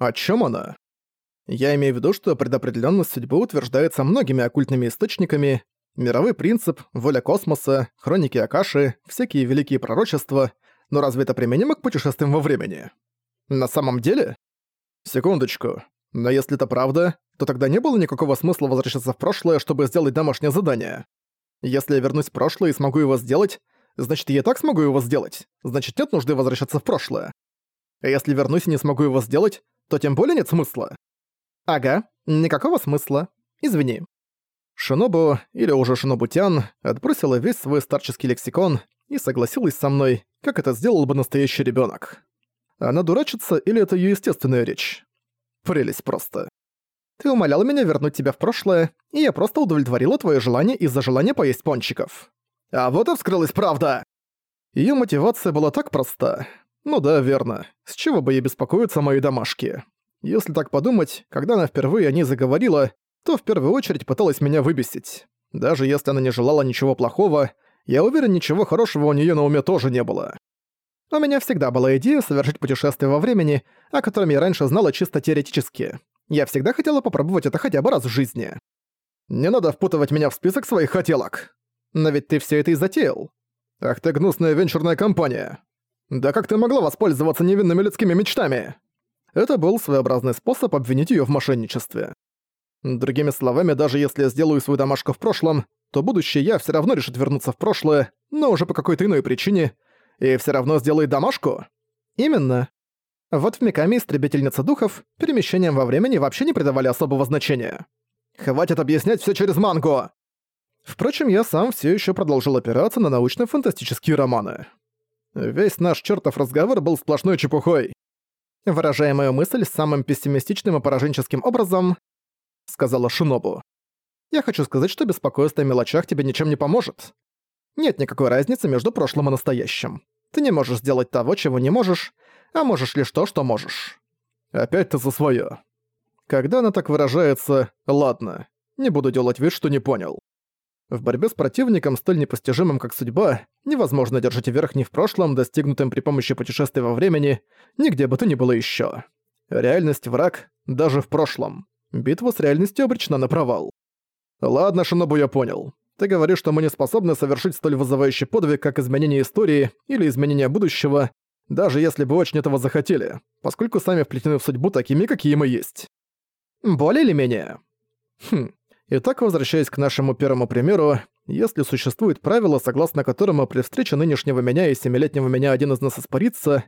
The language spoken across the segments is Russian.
О чем она? Я имею в виду, что предопределенность судьбы утверждается многими оккультными источниками, мировой принцип, воля космоса, хроники Акаши, всякие великие пророчества, но разве это применимо к путешествиям во времени? На самом деле? Секундочку. Но если это правда, то тогда не было никакого смысла возвращаться в прошлое, чтобы сделать домашнее задание. Если я вернусь в прошлое и смогу его сделать, значит, я и так смогу его сделать. Значит, нет нужды возвращаться в прошлое. А если вернусь и не смогу его сделать, то тем более нет смысла. Ага, никакого смысла. Извини. Шинобу, или уже Шинобутян, отбросила весь свой старческий лексикон и согласилась со мной, как это сделал бы настоящий ребенок. Она дурачится или это ее естественная речь? Прелесть просто. Ты умолял меня вернуть тебя в прошлое, и я просто удовлетворила твое желание из-за желания поесть пончиков. А вот и вскрылась правда. Ее мотивация была так проста. Ну да, верно. С чего бы ей беспокоиться о моей домашке? Если так подумать, когда она впервые о ней заговорила, то в первую очередь пыталась меня выбесить. Даже если она не желала ничего плохого, я уверен, ничего хорошего у нее на уме тоже не было. У меня всегда была идея совершить путешествие во времени, о котором я раньше знала чисто теоретически. Я всегда хотела попробовать это хотя бы раз в жизни. Не надо впутывать меня в список своих хотелок. Но ведь ты все это и затеял. Ах ты гнусная венчурная компания. Да как ты могла воспользоваться невинными людскими мечтами? Это был своеобразный способ обвинить ее в мошенничестве. Другими словами, даже если я сделаю свою домашку в прошлом, то будущее я все равно решит вернуться в прошлое, но уже по какой-то иной причине — и все равно сделает домашку? Именно. Вот в Миками Истребительница Духов перемещением во времени вообще не придавали особого значения. Хватит объяснять все через мангу! Впрочем, я сам все еще продолжил опираться на научно-фантастические романы. Весь наш чертов разговор был сплошной чепухой. Выражая мою мысль самым пессимистичным и пораженческим образом, сказала Шинобу. Я хочу сказать, что беспокойство о мелочах тебе ничем не поможет. Нет никакой разницы между прошлым и настоящим. Ты не можешь сделать того, чего не можешь, а можешь лишь то, что можешь. Опять ты за своё. Когда она так выражается, ладно, не буду делать вид, что не понял. В борьбе с противником, столь непостижимым, как судьба, невозможно держать верх ни в прошлом, достигнутым при помощи путешествия во времени, нигде бы то ни было ещё. Реальность — враг, даже в прошлом. Битва с реальностью обречена на провал. Ладно, Шинобу, я понял. Ты говоришь, что мы не способны совершить столь вызывающий подвиг, как изменение истории или изменение будущего, даже если бы очень этого захотели, поскольку сами вплетены в судьбу такими, какие мы есть. Более или менее. Хм. Итак, возвращаясь к нашему первому примеру, если существует правило, согласно которому при встрече нынешнего меня и семилетнего меня один из нас испарится,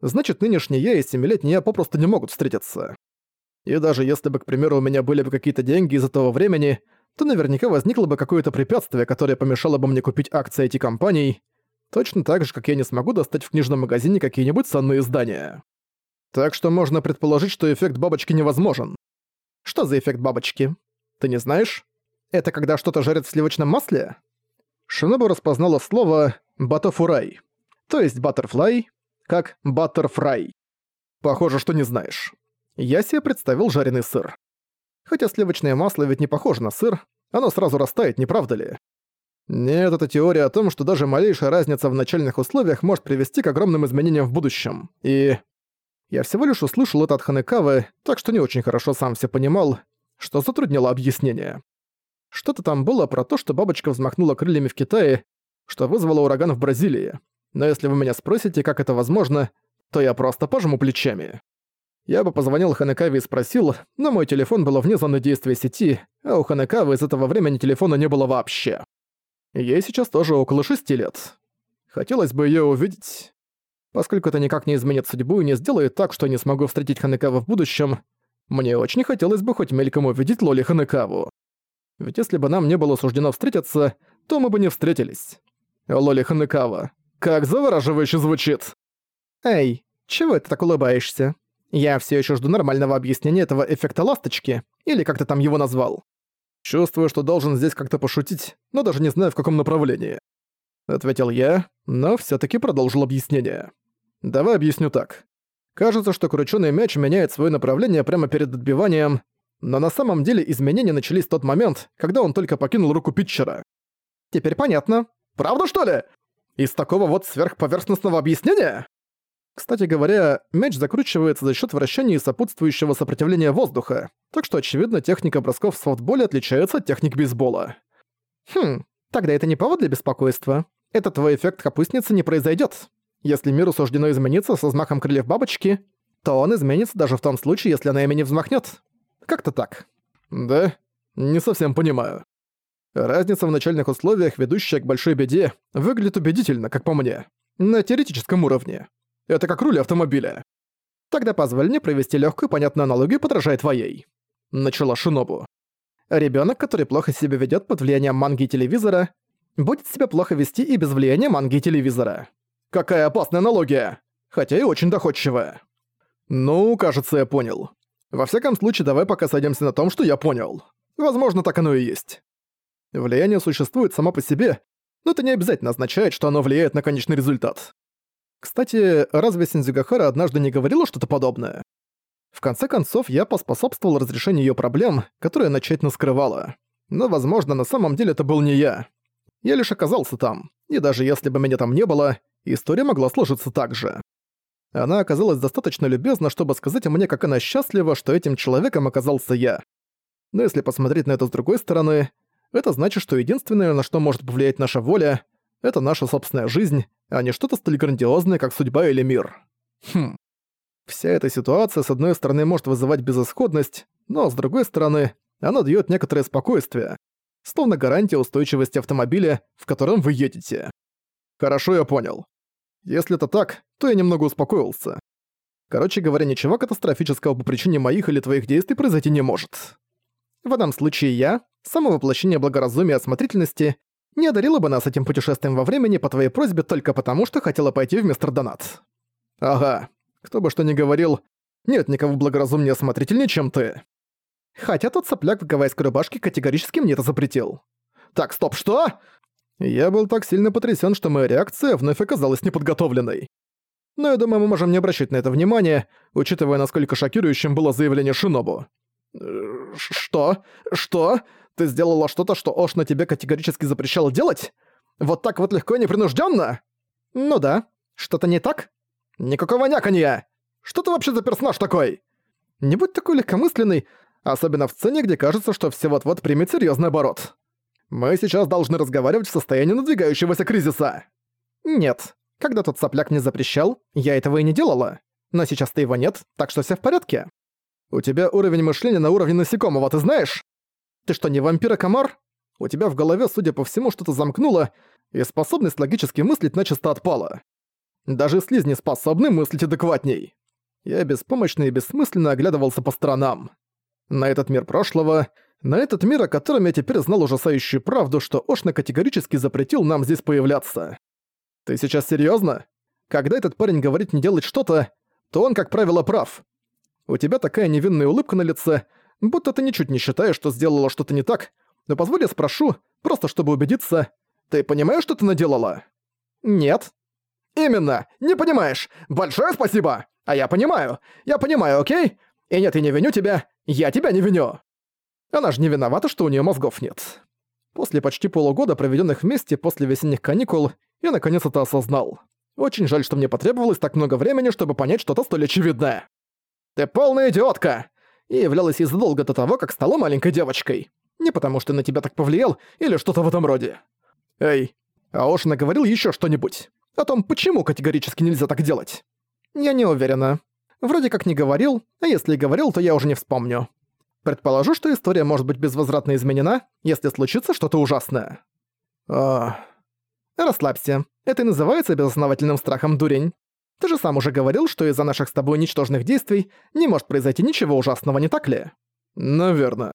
значит нынешний я и семилетний я попросту не могут встретиться. И даже если бы, к примеру, у меня были бы какие-то деньги из этого времени, то наверняка возникло бы какое-то препятствие, которое помешало бы мне купить акции этих компаний, точно так же, как я не смогу достать в книжном магазине какие-нибудь ценные издания. Так что можно предположить, что эффект бабочки невозможен. Что за эффект бабочки? Ты не знаешь? Это когда что-то жарят в сливочном масле? Шинобу распознала слово «батафурай», то есть «баттерфлай», как «баттерфрай». Похоже, что не знаешь. Я себе представил жареный сыр. Хотя сливочное масло ведь не похоже на сыр, оно сразу растает, не правда ли? Нет, это теория о том, что даже малейшая разница в начальных условиях может привести к огромным изменениям в будущем. И... Я всего лишь услышал это от Ханекавы, так что не очень хорошо сам все понимал, что затруднило объяснение. Что-то там было про то, что бабочка взмахнула крыльями в Китае, что вызвало ураган в Бразилии. Но если вы меня спросите, как это возможно, то я просто пожму плечами. Я бы позвонил Ханекаве и спросил, но мой телефон был вне зоны действия сети, а у Ханекавы из этого времени телефона не было вообще. Ей сейчас тоже около шести лет. Хотелось бы её увидеть. Поскольку это никак не изменит судьбу и не сделает так, что я не смогу встретить Ханекаву в будущем, мне очень хотелось бы хоть мельком увидеть Лоли Ханекаву. Ведь если бы нам не было суждено встретиться, то мы бы не встретились. Лоли Ханекава. Как завораживающе звучит. Эй, чего ты так улыбаешься? Я все еще жду нормального объяснения этого эффекта ласточки, или как ты там его назвал. Чувствую, что должен здесь как-то пошутить, но даже не знаю, в каком направлении. Ответил я, но все таки продолжил объяснение. Давай объясню так. Кажется, что кручёный мяч меняет свое направление прямо перед отбиванием, но на самом деле изменения начались в тот момент, когда он только покинул руку питчера. Теперь понятно. Правда, что ли? Из такого вот сверхповерхностного объяснения? Кстати говоря, мяч закручивается за счет вращения и сопутствующего сопротивления воздуха, так что, очевидно, техника бросков в софтболе отличается от техник бейсбола. Хм, тогда это не повод для беспокойства. Этот твой эффект капустницы не произойдет. Если миру суждено измениться со взмахом крыльев бабочки, то он изменится даже в том случае, если она ими не взмахнет. Как-то так. Да? Не совсем понимаю. Разница в начальных условиях, ведущая к большой беде, выглядит убедительно, как по мне. На теоретическом уровне. Это как руль автомобиля. Тогда позволь мне провести легкую понятную аналогию, подражая твоей. Начала Шинобу. Ребенок, который плохо себя ведет под влиянием манги и телевизора, будет себя плохо вести и без влияния манги и телевизора. Какая опасная аналогия! Хотя и очень доходчивая. Ну, кажется, я понял. Во всяком случае, давай пока сойдемся на том, что я понял. Возможно, так оно и есть. Влияние существует само по себе, но это не обязательно означает, что оно влияет на конечный результат. Кстати, разве Синдзюгахара однажды не говорила что-то подобное? В конце концов, я поспособствовал разрешению её проблем, которые она тщательно скрывала. Но, возможно, на самом деле это был не я. Я лишь оказался там, и даже если бы меня там не было, история могла сложиться так же. Она оказалась достаточно любезна, чтобы сказать мне, как она счастлива, что этим человеком оказался я. Но если посмотреть на это с другой стороны, это значит, что единственное, на что может повлиять наша воля, это наша собственная жизнь, а не что-то столь грандиозное, как судьба или мир. Хм. Вся эта ситуация, с одной стороны, может вызывать безысходность, но, с другой стороны, она даёт некоторое спокойствие, словно гарантия устойчивости автомобиля, в котором вы едете. Хорошо, я понял. Если это так, то я немного успокоился. Короче говоря, ничего катастрофического по причине моих или твоих действий произойти не может. В этом случае я, само воплощение благоразумия и осмотрительности, не одарила бы нас этим путешествием во времени по твоей просьбе только потому, что хотела пойти в мистер Донат. Ага, кто бы что ни говорил, нет никого благоразумнее и осмотрительнее, чем ты. Хотя тот сопляк в гавайской рубашке категорически мне это запретил. Так, стоп, что? Я был так сильно потрясен, что моя реакция вновь оказалась неподготовленной. Но я думаю, мы можем не обращать на это внимания, учитывая, насколько шокирующим было заявление Шинобу. «Что? Что? Ты сделала что-то, что Ош на тебе категорически запрещал делать? Вот так вот легко и непринужденно? Ну да. Что-то не так? Никакого няканья! Что ты вообще за персонаж такой? Не будь такой легкомысленный, особенно в сцене, где кажется, что все вот-вот примет серьезный оборот. Мы сейчас должны разговаривать в состоянии надвигающегося кризиса. Нет. Когда тот сопляк мне запрещал, я этого и не делала. Но сейчас-то его нет, так что все в порядке. У тебя уровень мышления на уровне насекомого, ты знаешь? Ты что, не вампир, а комар? У тебя в голове, судя по всему, что-то замкнуло, и способность логически мыслить начисто отпала. Даже слизни способны мыслить адекватней. Я беспомощно и бессмысленно оглядывался по сторонам. На этот мир прошлого, на этот мир, о котором я теперь знал ужасающую правду, что Ошна категорически запретил нам здесь появляться. Ты сейчас серьёзно? Когда этот парень говорит не делать что-то, то он, как правило, прав. У тебя такая невинная улыбка на лице, будто ты ничуть не считаешь, что сделала что-то не так, но позволь я спрошу, просто чтобы убедиться, ты понимаешь, что ты наделала? Нет. Именно, не понимаешь. Большое спасибо. А я понимаю. Я понимаю, окей? И нет, я не виню тебя, я тебя не виню. Она же не виновата, что у нее мозгов нет. После почти полугода, проведенных вместе после весенних каникул, я наконец это осознал. Очень жаль, что мне потребовалось так много времени, чтобы понять что-то столь очевидное. «Ты полная идиотка!» И являлась из задолго до того, как стала маленькой девочкой. Не потому, что на тебя так повлиял, или что-то в этом роде. Эй, а уж наговорил еще что-нибудь. О том, почему категорически нельзя так делать. Я не уверена. Вроде как не говорил, а если и говорил, то я уже не вспомню. Предположу, что история может быть безвозвратно изменена, если случится что-то ужасное. А... Расслабься. Это и называется безосновательным страхом, дурень. Ты же сам уже говорил, что из-за наших с тобой ничтожных действий не может произойти ничего ужасного, не так ли? Наверно.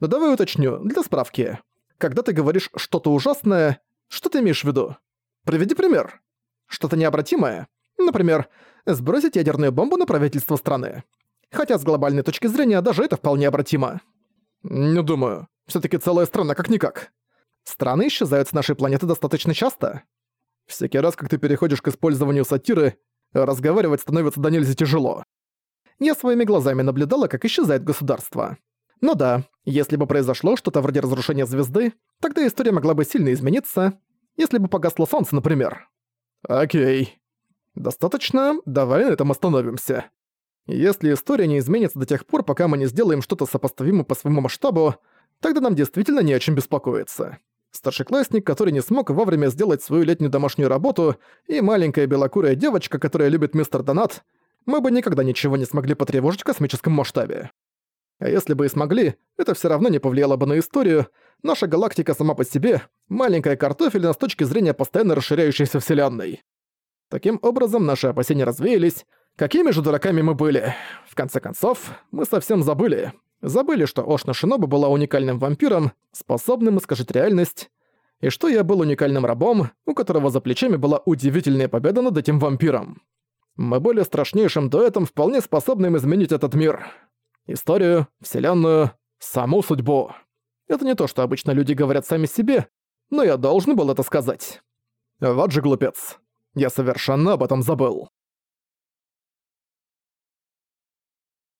Но давай уточню, для справки. Когда ты говоришь «что-то ужасное», что ты имеешь в виду? Приведи пример. Что-то необратимое? Например, сбросить ядерную бомбу на правительство страны. Хотя с глобальной точки зрения даже это вполне обратимо. Не думаю. все таки целая страна как-никак. Страны исчезают с нашей планеты достаточно часто. Всякий раз, как ты переходишь к использованию сатиры, разговаривать становится до нельзя тяжело. Я своими глазами наблюдала, как исчезает государство. Ну да, если бы произошло что-то вроде разрушения звезды, тогда история могла бы сильно измениться, если бы погасло солнце, например. Окей. Достаточно, давай на этом остановимся. Если история не изменится до тех пор, пока мы не сделаем что-то сопоставимое по своему масштабу, тогда нам действительно не о чем беспокоиться. Старшеклассник, который не смог вовремя сделать свою летнюю домашнюю работу, и маленькая белокурая девочка, которая любит мистер Донат, мы бы никогда ничего не смогли потревожить в космическом масштабе. А если бы и смогли, это все равно не повлияло бы на историю. Наша галактика сама по себе — маленькая картофельна с точки зрения постоянно расширяющейся Вселенной. Таким образом, наши опасения развеялись. Какими же дураками мы были? В конце концов, мы совсем забыли. Забыли, что Ошна Шиноба была уникальным вампиром, способным искажать реальность, и что я был уникальным рабом, у которого за плечами была удивительная победа над этим вампиром. Мы были страшнейшим дуэтом, вполне способным изменить этот мир. Историю, вселенную, саму судьбу. Это не то, что обычно люди говорят сами себе, но я должен был это сказать. Вот же глупец. Я совершенно об этом забыл.